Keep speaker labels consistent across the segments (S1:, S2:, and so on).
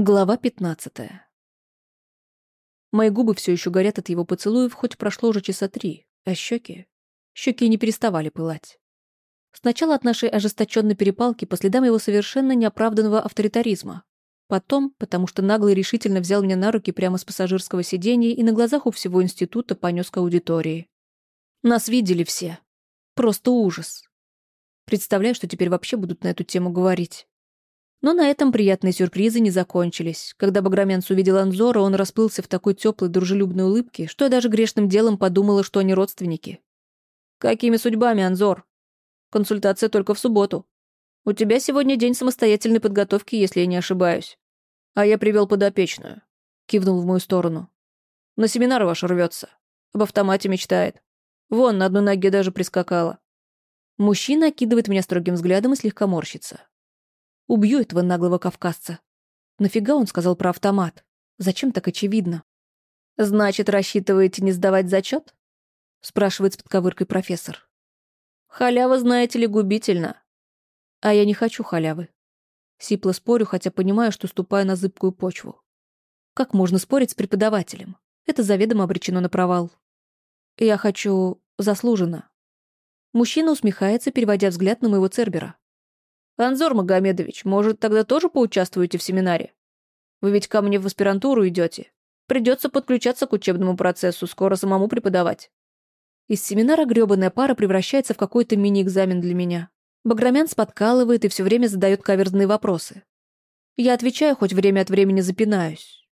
S1: Глава 15. Мои губы все еще горят от его поцелуев, хоть прошло уже часа три, а щеки... Щеки не переставали пылать. Сначала от нашей ожесточенной перепалки по следам его совершенно неоправданного авторитаризма. Потом, потому что наглый решительно взял меня на руки прямо с пассажирского сиденья и на глазах у всего института понес к аудитории. Нас видели все. Просто ужас. Представляю, что теперь вообще будут на эту тему говорить. Но на этом приятные сюрпризы не закончились. Когда Баграмянц увидел Анзора, он расплылся в такой теплой, дружелюбной улыбке, что я даже грешным делом подумала, что они родственники. «Какими судьбами, Анзор? Консультация только в субботу. У тебя сегодня день самостоятельной подготовки, если я не ошибаюсь. А я привел подопечную», — кивнул в мою сторону. «На семинар ваш рвется. Об автомате мечтает. Вон, на одной ноге даже прискакала». Мужчина окидывает меня строгим взглядом и слегка морщится. Убью этого наглого кавказца. Нафига он сказал про автомат? Зачем так очевидно? Значит, рассчитываете не сдавать зачет? Спрашивает с подковыркой профессор. Халява, знаете ли, губительно. А я не хочу халявы. Сипло спорю, хотя понимаю, что ступаю на зыбкую почву. Как можно спорить с преподавателем? Это заведомо обречено на провал. Я хочу... заслуженно. Мужчина усмехается, переводя взгляд на моего Цербера. «Анзор Магомедович, может, тогда тоже поучаствуете в семинаре? Вы ведь ко мне в аспирантуру идете. Придется подключаться к учебному процессу, скоро самому преподавать». Из семинара грёбаная пара превращается в какой-то мини-экзамен для меня. Баграмян подкалывает и все время задает каверзные вопросы. Я отвечаю, хоть время от времени запинаюсь.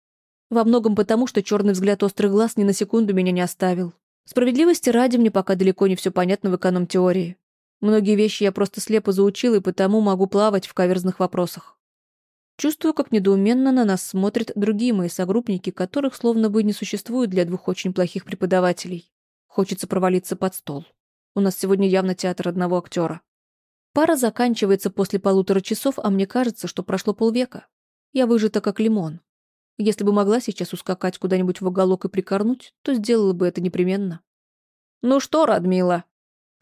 S1: Во многом потому, что черный взгляд острых глаз ни на секунду меня не оставил. Справедливости ради мне пока далеко не все понятно в эконом-теории. Многие вещи я просто слепо заучил и потому могу плавать в каверзных вопросах. Чувствую, как недоуменно на нас смотрят другие мои согруппники, которых словно бы не существует для двух очень плохих преподавателей. Хочется провалиться под стол. У нас сегодня явно театр одного актера. Пара заканчивается после полутора часов, а мне кажется, что прошло полвека. Я выжата как лимон. Если бы могла сейчас ускакать куда-нибудь в уголок и прикорнуть, то сделала бы это непременно. «Ну что, Радмила?»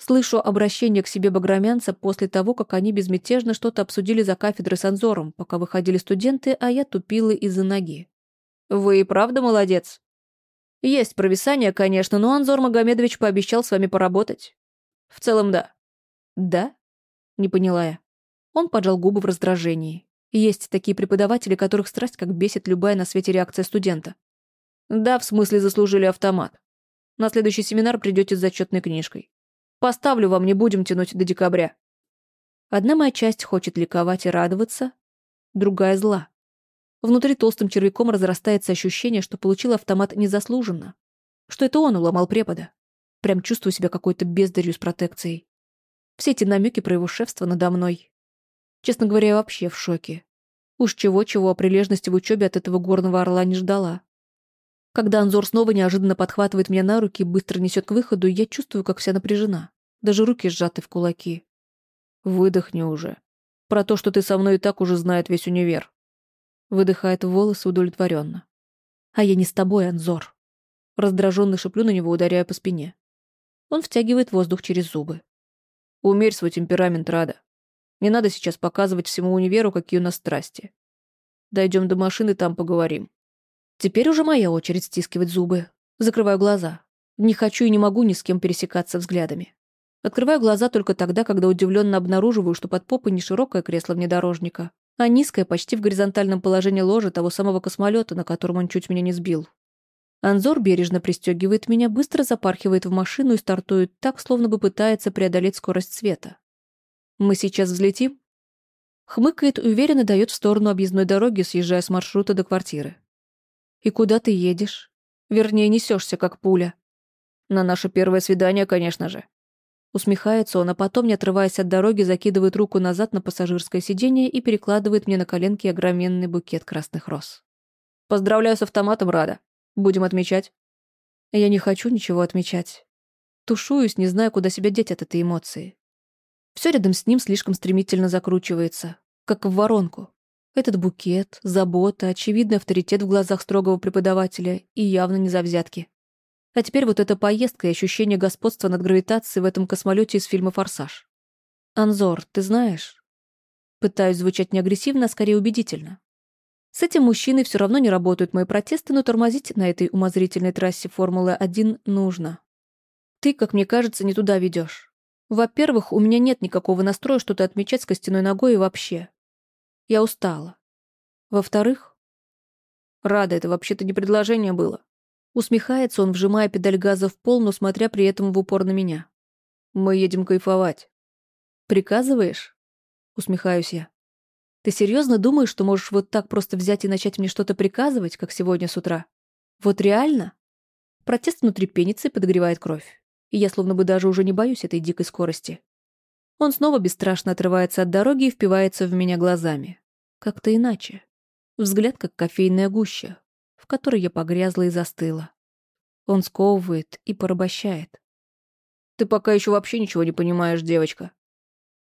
S1: Слышу обращение к себе багромянца после того, как они безмятежно что-то обсудили за кафедрой с Анзором, пока выходили студенты, а я тупила из-за ноги. «Вы и правда молодец?» «Есть провисание, конечно, но Анзор Магомедович пообещал с вами поработать». «В целом, да». «Да?» — не поняла я. Он поджал губы в раздражении. Есть такие преподаватели, которых страсть как бесит любая на свете реакция студента. «Да, в смысле заслужили автомат. На следующий семинар придете с зачетной книжкой. Поставлю вам, не будем тянуть до декабря. Одна моя часть хочет ликовать и радоваться, другая зла. Внутри толстым червяком разрастается ощущение, что получил автомат незаслуженно. Что это он уломал препода. Прям чувствую себя какой-то бездарью с протекцией. Все эти намеки про его шефство надо мной. Честно говоря, я вообще в шоке. Уж чего-чего о прилежности в учебе от этого горного орла не ждала. Когда Анзор снова неожиданно подхватывает меня на руки и быстро несет к выходу, я чувствую, как вся напряжена. Даже руки сжаты в кулаки. «Выдохни уже. Про то, что ты со мной и так уже знает весь универ». Выдыхает волосы удовлетворенно. «А я не с тобой, Анзор». Раздраженно шеплю на него, ударяя по спине. Он втягивает воздух через зубы. «Умерь свой темперамент, Рада. Не надо сейчас показывать всему универу, какие у нас страсти. Дойдем до машины, там поговорим». Теперь уже моя очередь стискивать зубы. Закрываю глаза. Не хочу и не могу ни с кем пересекаться взглядами. Открываю глаза только тогда, когда удивленно обнаруживаю, что под попой не широкое кресло внедорожника, а низкое, почти в горизонтальном положении ложа того самого космолета, на котором он чуть меня не сбил. Анзор бережно пристегивает меня, быстро запархивает в машину и стартует так, словно бы пытается преодолеть скорость света. «Мы сейчас взлетим?» Хмыкает, уверенно дает в сторону объездной дороги, съезжая с маршрута до квартиры. «И куда ты едешь? Вернее, несешься, как пуля». «На наше первое свидание, конечно же». Усмехается он, а потом, не отрываясь от дороги, закидывает руку назад на пассажирское сиденье и перекладывает мне на коленки огроменный букет красных роз. «Поздравляю с автоматом, Рада. Будем отмечать?» Я не хочу ничего отмечать. Тушуюсь, не зная, куда себя деть от этой эмоции. Все рядом с ним слишком стремительно закручивается, как в воронку. Этот букет, забота, очевидный авторитет в глазах строгого преподавателя и явно не за взятки. А теперь вот эта поездка и ощущение господства над гравитацией в этом космолете из фильма «Форсаж». «Анзор, ты знаешь?» Пытаюсь звучать не агрессивно, а скорее убедительно. С этим мужчиной все равно не работают мои протесты, но тормозить на этой умозрительной трассе Формулы-1 нужно. Ты, как мне кажется, не туда ведешь. Во-первых, у меня нет никакого настроя что-то отмечать с костяной ногой и вообще. Я устала. Во-вторых, Рада, это вообще-то не предложение было. Усмехается он, вжимая педаль газа в пол, но смотря при этом в упор на меня. Мы едем кайфовать. Приказываешь? Усмехаюсь я. Ты серьезно думаешь, что можешь вот так просто взять и начать мне что-то приказывать, как сегодня с утра? Вот реально? Протест внутри пенится и подогревает кровь. И я словно бы даже уже не боюсь этой дикой скорости. Он снова бесстрашно отрывается от дороги и впивается в меня глазами. Как-то иначе. Взгляд, как кофейная гуща, в которой я погрязла и застыла. Он сковывает и порабощает. «Ты пока еще вообще ничего не понимаешь, девочка»,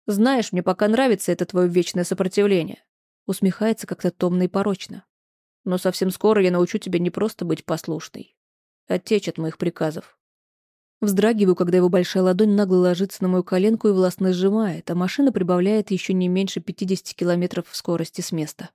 S1: знаешь, мне пока нравится это твое вечное сопротивление. Усмехается как-то томно и порочно. Но совсем скоро я научу тебя не просто быть послушной, а от моих приказов. Вздрагиваю, когда его большая ладонь нагло ложится на мою коленку и властно сжимает, а машина прибавляет еще не меньше 50 километров в скорости с места.